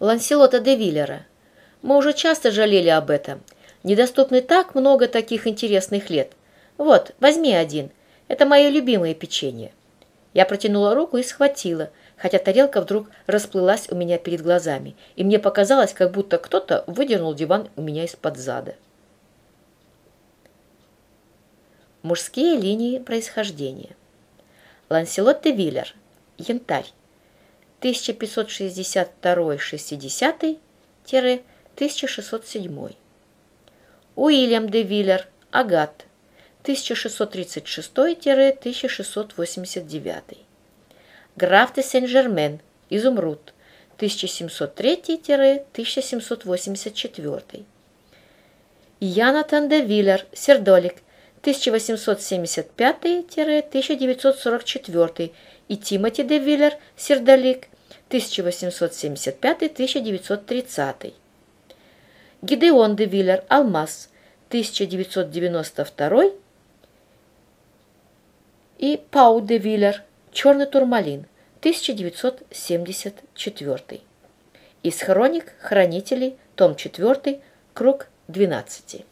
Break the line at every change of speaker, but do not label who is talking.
Ланселота де Виллера. Мы уже часто жалели об этом. Недоступны так много таких интересных лет. Вот, возьми один. Это мое любимое печенье. Я протянула руку и схватила, хотя тарелка вдруг расплылась у меня перед глазами, и мне показалось, как будто кто-то выдернул диван у меня из-под зада. Мужские линии происхождения. Ланселот де Виллер. Янтарь. 1562-60-1607. Уильям де Виллер. Агат. 1636-1689. Граф де Сен-Жермен, Изумруд, 1703-1784. Янатан де Виллер, Сердолик, 1875-1944 и Тимоти де Виллер, Сердолик, 1875-1930. Гидеон де Виллер, Алмаз, 1992 и Пау де Виллер «Черный турмалин» 1974. Из хроник хранителей, том 4, круг 12.